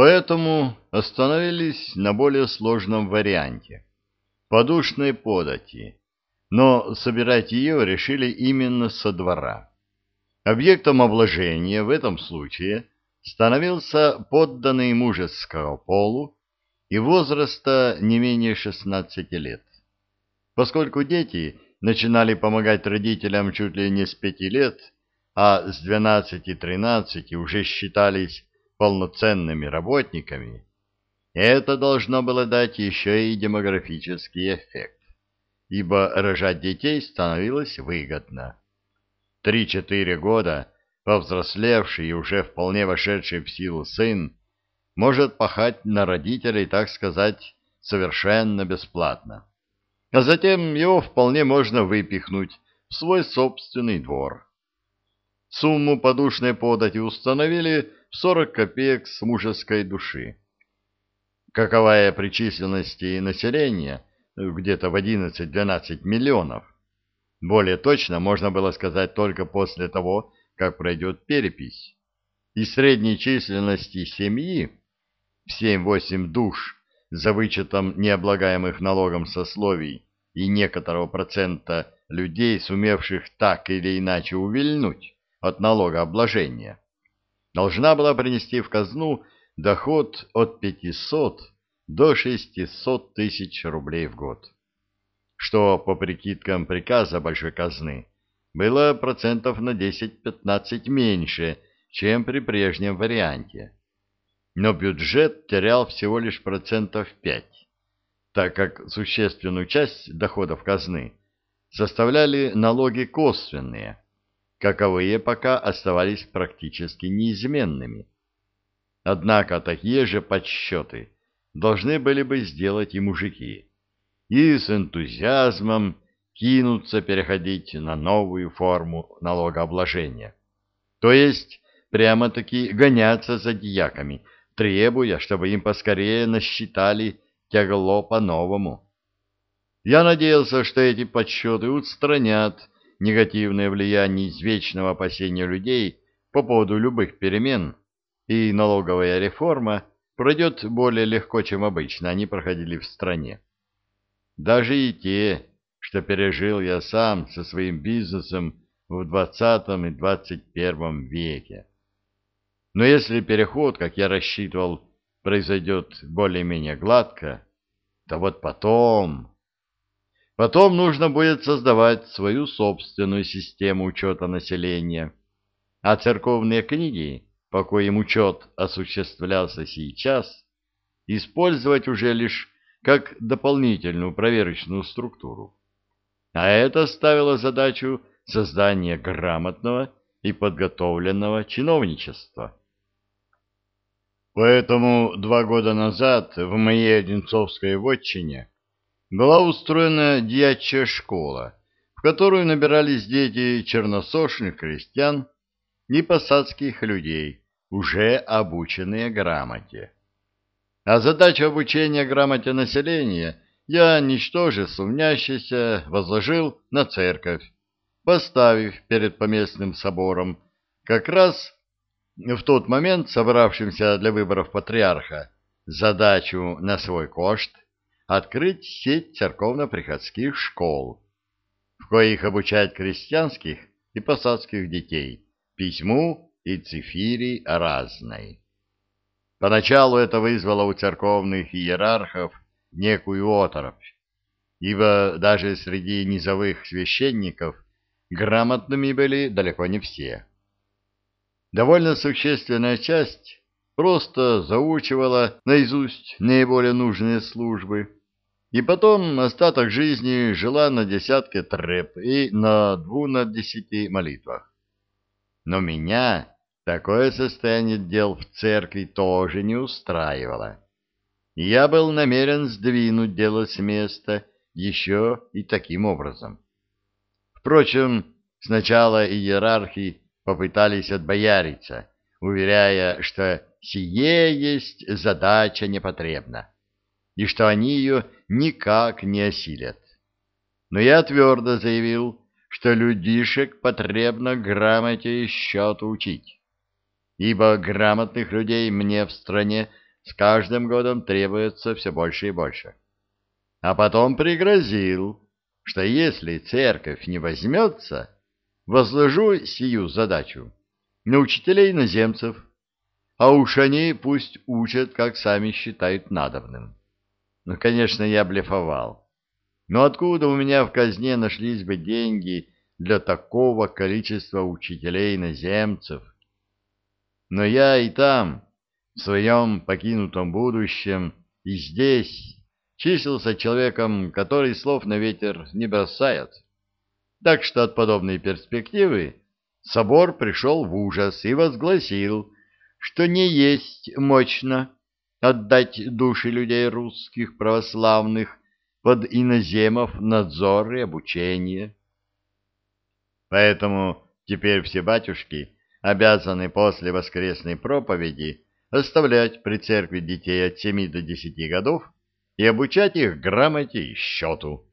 Поэтому остановились на более сложном варианте – подушной подати, но собирать ее решили именно со двора. Объектом обложения в этом случае становился подданный мужеского полу и возраста не менее 16 лет. Поскольку дети начинали помогать родителям чуть ли не с 5 лет, а с 12-13 уже считались полноценными работниками, это должно было дать еще и демографический эффект, ибо рожать детей становилось выгодно. Три-четыре года повзрослевший и уже вполне вошедший в силу сын может пахать на родителей, так сказать, совершенно бесплатно. А затем его вполне можно выпихнуть в свой собственный двор. Сумму подушной подати установили в 40 копеек с мужеской души. Каковая при численности населения где-то в 11-12 миллионов. Более точно можно было сказать только после того, как пройдет перепись. И средней численности семьи в 7-8 душ за вычетом необлагаемых налогом сословий и некоторого процента людей, сумевших так или иначе увильнуть от налогообложения, должна была принести в казну доход от 500 до 600 тысяч рублей в год, что, по прикидкам приказа большой казны, было процентов на 10-15 меньше, чем при прежнем варианте. Но бюджет терял всего лишь процентов 5, так как существенную часть доходов казны составляли налоги косвенные – каковые пока оставались практически неизменными. Однако такие же подсчеты должны были бы сделать и мужики, и с энтузиазмом кинуться переходить на новую форму налогообложения. То есть прямо-таки гоняться за дьяками, требуя, чтобы им поскорее насчитали тягло по-новому. Я надеялся, что эти подсчеты устранят негативное влияние извечного опасения людей по поводу любых перемен, и налоговая реформа пройдет более легко, чем обычно они проходили в стране. Даже и те, что пережил я сам со своим бизнесом в двадцатом и двадцать первом веке. Но если переход, как я рассчитывал, произойдет более-менее гладко, то вот потом... Потом нужно будет создавать свою собственную систему учета населения, а церковные книги, по коим учет осуществлялся сейчас, использовать уже лишь как дополнительную проверочную структуру. А это ставило задачу создания грамотного и подготовленного чиновничества. Поэтому два года назад в моей Одинцовской вотчине была устроена дьячья школа, в которую набирались дети черносошных крестьян и посадских людей, уже обученные грамоте. А задачу обучения грамоте населения я, ничтоже сумнящийся, возложил на церковь, поставив перед поместным собором как раз в тот момент собравшимся для выборов патриарха задачу на свой кошт открыть сеть церковно-приходских школ, в коих обучать крестьянских и посадских детей письму и цифири разной. Поначалу это вызвало у церковных иерархов некую оторопь, ибо даже среди низовых священников грамотными были далеко не все. Довольно существенная часть просто заучивала наизусть наиболее нужные службы, и потом остаток жизни жила на десятке треп и на дву на десяти молитвах. Но меня такое состояние дел в церкви тоже не устраивало. Я был намерен сдвинуть дело с места еще и таким образом. Впрочем, сначала иерархи попытались отбояриться, уверяя, что сие есть задача непотребна и что они ее никак не осилят. Но я твердо заявил, что людишек потребно грамоте и счету учить, ибо грамотных людей мне в стране с каждым годом требуется все больше и больше. А потом пригрозил, что если церковь не возьмется, возложу сию задачу на учителей иноземцев, а уж они пусть учат, как сами считают надобным. Ну, конечно, я блефовал. Но откуда у меня в казне нашлись бы деньги для такого количества учителей-иноземцев? Но я и там, в своем покинутом будущем, и здесь числился человеком, который слов на ветер не бросает. Так что от подобной перспективы собор пришел в ужас и возгласил, что не есть мощно отдать души людей русских православных под иноземов надзор и обучение. Поэтому теперь все батюшки обязаны после воскресной проповеди оставлять при церкви детей от семи до десяти годов и обучать их грамоте и счету.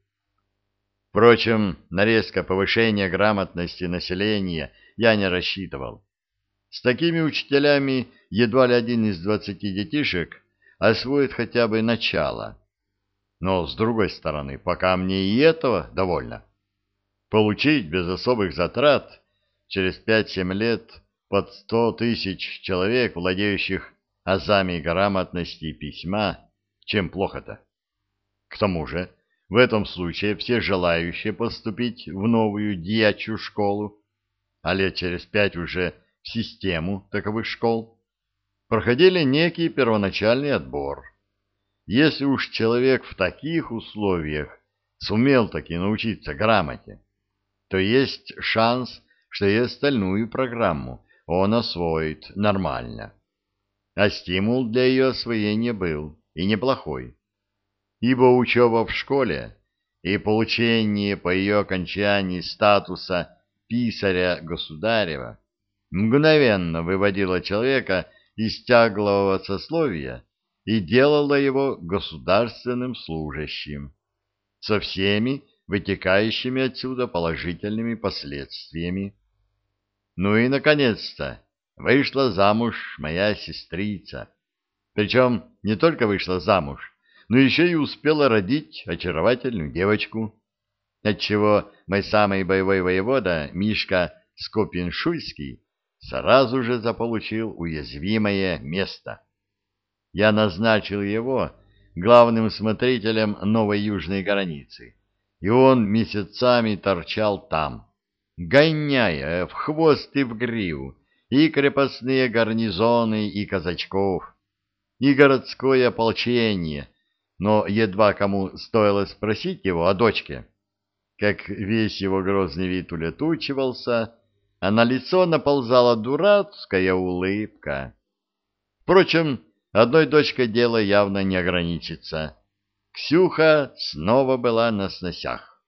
Впрочем, на резкое повышение грамотности населения я не рассчитывал. С такими учителями едва ли один из двадцати детишек освоит хотя бы начало. Но, с другой стороны, пока мне и этого довольно. Получить без особых затрат через пять-семь лет под сто тысяч человек, владеющих азами грамотности письма, чем плохо-то? К тому же, в этом случае все желающие поступить в новую дьячью школу, а лет через пять уже систему таковых школ, проходили некий первоначальный отбор. Если уж человек в таких условиях сумел таки научиться грамоте, то есть шанс, что и остальную программу он освоит нормально. А стимул для ее освоения был и неплохой. Ибо учеба в школе и получение по ее окончании статуса писаря государева мгновенно выводило человека из тяглового сословия и делало его государственным служащим, со всеми вытекающими отсюда положительными последствиями. Ну и, наконец-то, вышла замуж моя сестрица. Причем не только вышла замуж, но еще и успела родить очаровательную девочку, отчего мой самый боевой воевода, Мишка Скопин-Шуйский, сразу же заполучил уязвимое место. Я назначил его главным смотрителем новой южной границы, и он месяцами торчал там, гоняя в хвост и в гриву и крепостные гарнизоны и казачков, и городское ополчение, но едва кому стоило спросить его о дочке, как весь его грозный вид улетучивался, а на лицо наползала дурацкая улыбка. Впрочем, одной дочкой дело явно не ограничится. Ксюха снова была на сносях.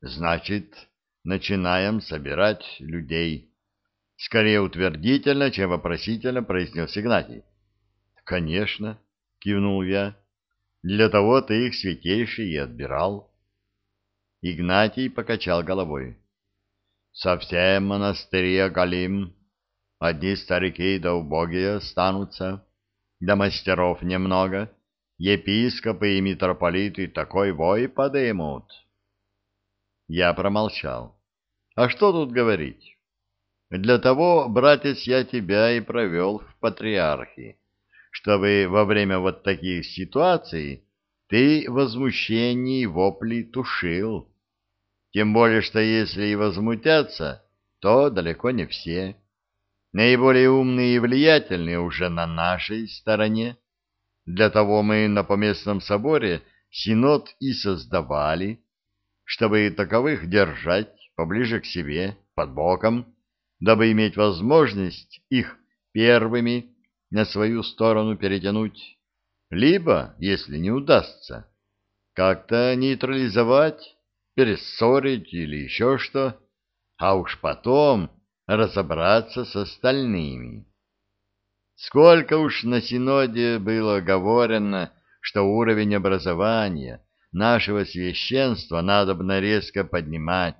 «Значит, начинаем собирать людей», — скорее утвердительно, чем вопросительно произнес Игнатий. «Конечно», — кивнул я, — «для того ты их святейший и отбирал». Игнатий покачал головой. Совсем монастыри оголим. Одни старики да убогие останутся, да мастеров немного. Епископы и митрополиты такой вой подымут. Я промолчал. А что тут говорить? Для того, братец, я тебя и провел в патриархи, чтобы во время вот таких ситуаций ты возмущение и вопли тушил. Тем более, что если и возмутятся, то далеко не все. Наиболее умные и влиятельные уже на нашей стороне. Для того мы на поместном соборе синод и создавали, чтобы таковых держать поближе к себе, под боком, дабы иметь возможность их первыми на свою сторону перетянуть, либо, если не удастся, как-то нейтрализовать перессорить или еще что, а уж потом разобраться с остальными. Сколько уж на Синоде было говорено, что уровень образования нашего священства надо бы резко поднимать.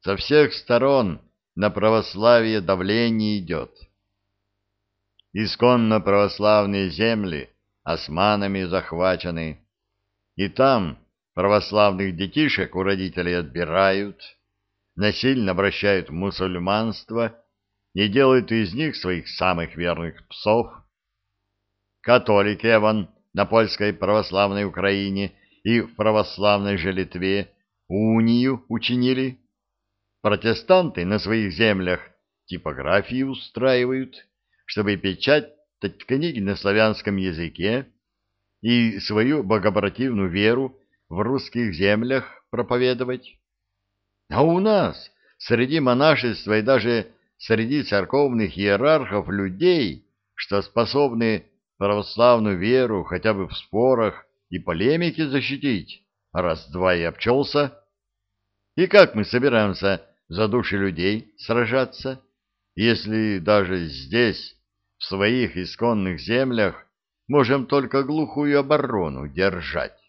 Со всех сторон на православие давление идет. исконно православные земли османами захвачены, и там православных детишек у родителей отбирают, насильно обращают в мусульманство и делают из них своих самых верных псов. Католики, Эван, на польской православной Украине и в православной же Литве унию учинили. Протестанты на своих землях типографии устраивают, чтобы печатать книги на славянском языке и свою богобративную веру в русских землях проповедовать. А у нас среди монашества и даже среди церковных иерархов людей, что способны православную веру хотя бы в спорах и полемике защитить, раз-два и обчелся. И как мы собираемся за души людей сражаться, если даже здесь, в своих исконных землях, можем только глухую оборону держать?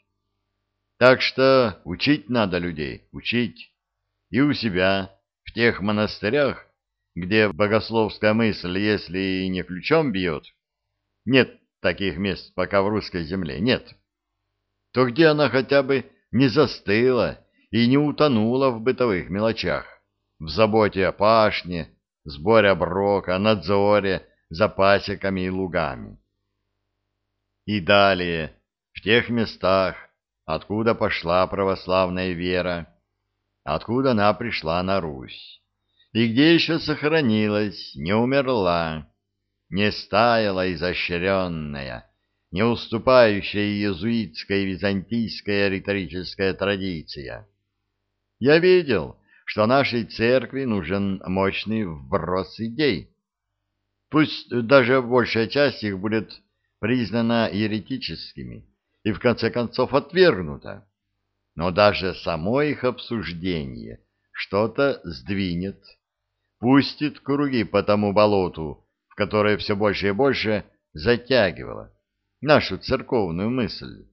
Так что учить надо людей, учить. И у себя, в тех монастырях, где богословская мысль, если и не ключом бьет, нет таких мест пока в русской земле, нет, то где она хотя бы не застыла и не утонула в бытовых мелочах, в заботе о пашне, сборе оброка, надзоре за пасеками и лугами. И далее, в тех местах, откуда пошла православная вера, откуда она пришла на Русь, и где еще сохранилась, не умерла, не стаяла изощренная, не уступающая иезуитская и византийская риторическая традиция. Я видел, что нашей церкви нужен мощный вброс идей. Пусть даже большая часть их будет признана еретическими и в конце концов отвергнута, но даже само их обсуждение что-то сдвинет, пустит круги по тому болоту, в которое все больше и больше затягивало нашу церковную мысль.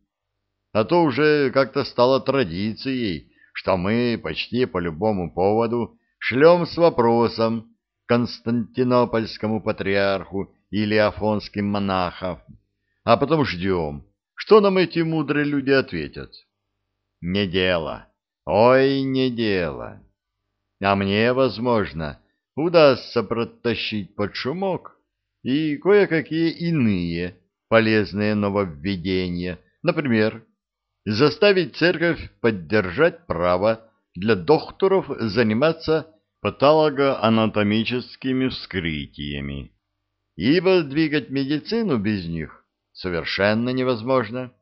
А то уже как-то стало традицией, что мы почти по любому поводу шлем с вопросом константинопольскому патриарху или афонским монахам, а потом ждем, что нам эти мудрые люди ответят. Не дело, ой, не дело. А мне, возможно, удастся протащить под шумок и кое-какие иные полезные нововведения, например, заставить церковь поддержать право для докторов заниматься патологоанатомическими вскрытиями, ибо двигать медицину без них совершенно невозможно.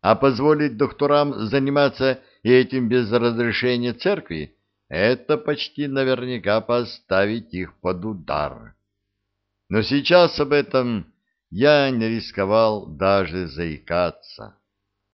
А позволить докторам заниматься этим без разрешения церкви – это почти наверняка поставить их под удар. Но сейчас об этом я не рисковал даже заикаться.